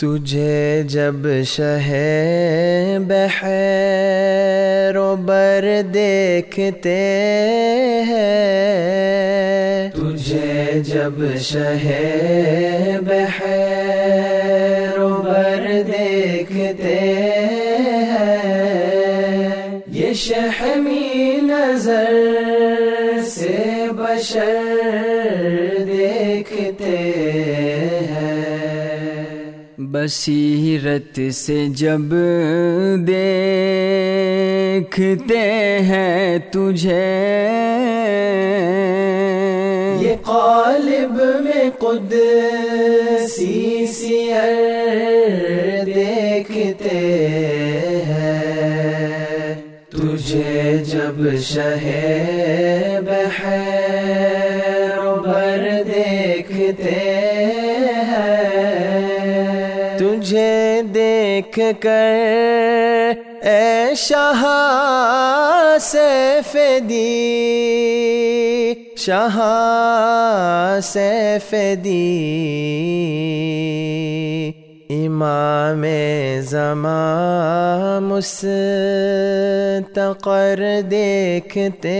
تجھے جب شہ بحیر و بر دیکھتے ہیں۔ تجھے جب شہ بحیر و بر دیکھتے ہیں۔ یہ شہمی نظر سے بشر دیکھتے بصیرت سے جب دیکھتے ہیں تجھے۔ یہ قالب میں خود سی سیر دیکھتے ہیں۔ تجھے جب شہ بحیر دیکھ کر اے شاہ سیف دی شاہ سیف دی۔ امام زمان مستقر دیکھتے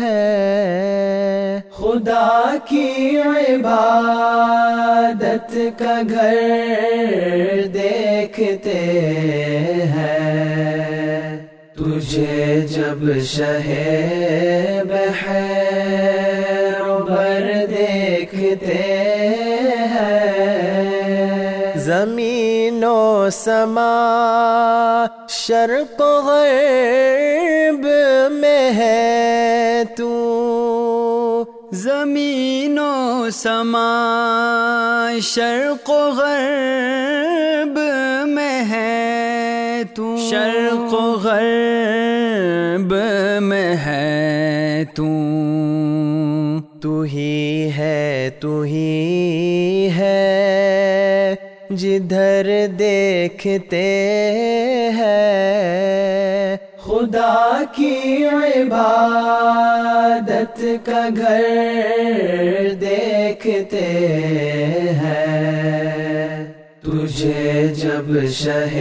ہیں۔ خدا کی عبادت کا گھر دیکھتے ہیں۔ تجھے جب شہ بحیر بر دیکھتے ہیں۔ زمین و سما، شرق و غرب میں ہے تو زمین و سما، شرق و غرب میں ہے تو۔ شرق و غرب میں ہے تو۔ تو ہی ہے، تو ہی ہے۔ جدھر دیکھتے ہیں۔ خدا کی عبادت کا گھر دیکھتے ہیں تجھے جب شہ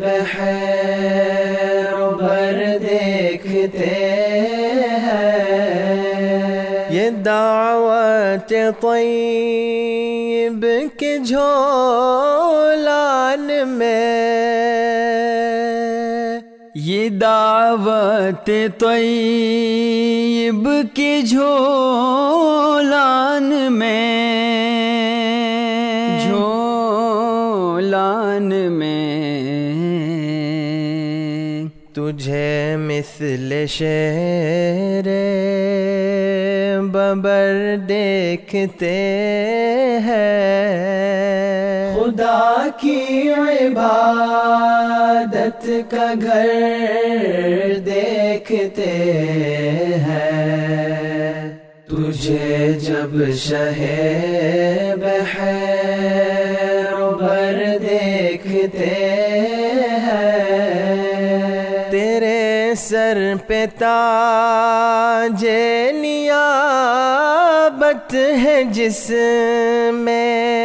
بحیر بر دیکھتے ہیں یہ دعوت طیب کے جھولان میں یہ دعوت طیب کے جھولان میں جھولان میں۔ تجھے مثل شیر ببر دیکھتے ہیں۔ خدا کی عبادت کا گھر دیکھتے ہیں۔ تجھے جب شہ بحیر بر دیکھتے ہیں۔ تیرے سر پہ تاج نیابت ہے جس میں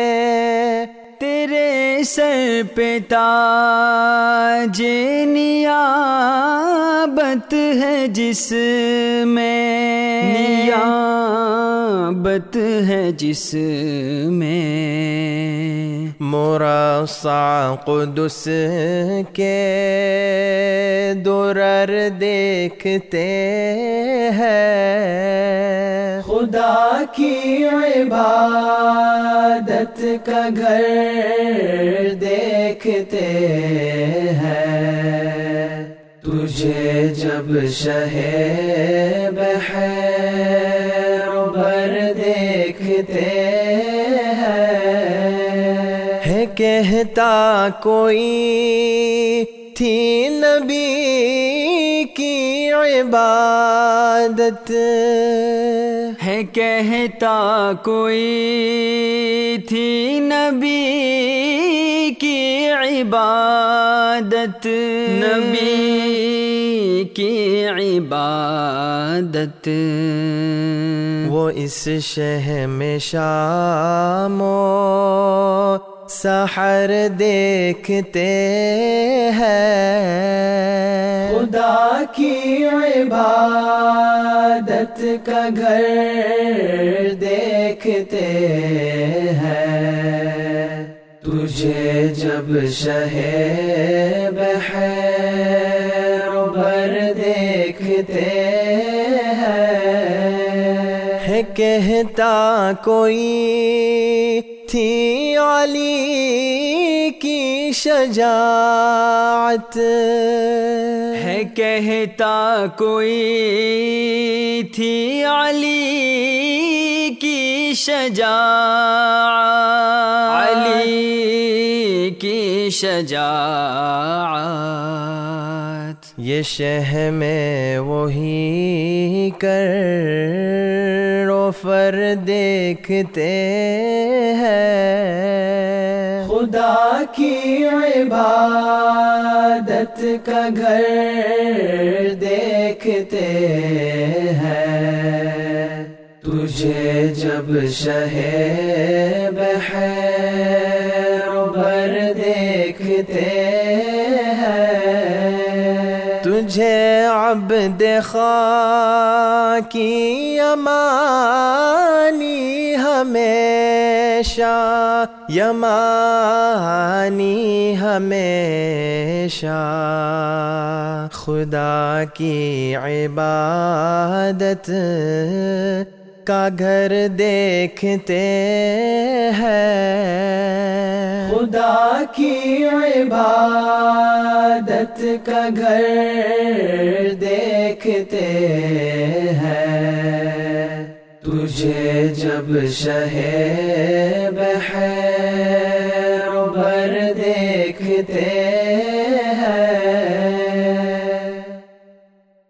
تیرے سر پہ تاج نیابت ہے جس میں نیابت ہے جس میں مورا سا قدس کے درر دیکھتے ہیں۔ خدا کی عبادت کا گھر دیکھتے ہیں۔ تجھے جب شہ بحیر بر دیکھتے ہیں۔ کہتا کوئی تھی نبی کی عبادت۔ ہے کہتا کوئی تھی نبی کی عبادت۔ نبی کی عبادت۔ وہ اس شہ میں شام و سحر دیکھتے ہیں۔ خدا کی عبادت۔ کا گھر دیکھتے ہیں۔ تجھے جب شہ بحیر بھر دیکھتے ہیں۔ کہتا کوئی تھی علی کی شجاعت۔ کہتا کوئی تھی علی کی شجاعت۔ علی کی شجاعت۔ یہ شہ میں وہی کر فر دیکھتے ہیں۔ خدا کی عبادت کا گھر دیکھتے ہیں۔ تجھے جب شہ بحیر بھر دیکھتے ہیں۔ تجھے عبد خاکی یمانی ہمیشہ، یمانی ہمیشہ۔ خدا کی عبادت کا گھر دیکھتے ہیں۔ خدا کی عبادت کا گھر دیکھتے جب شہ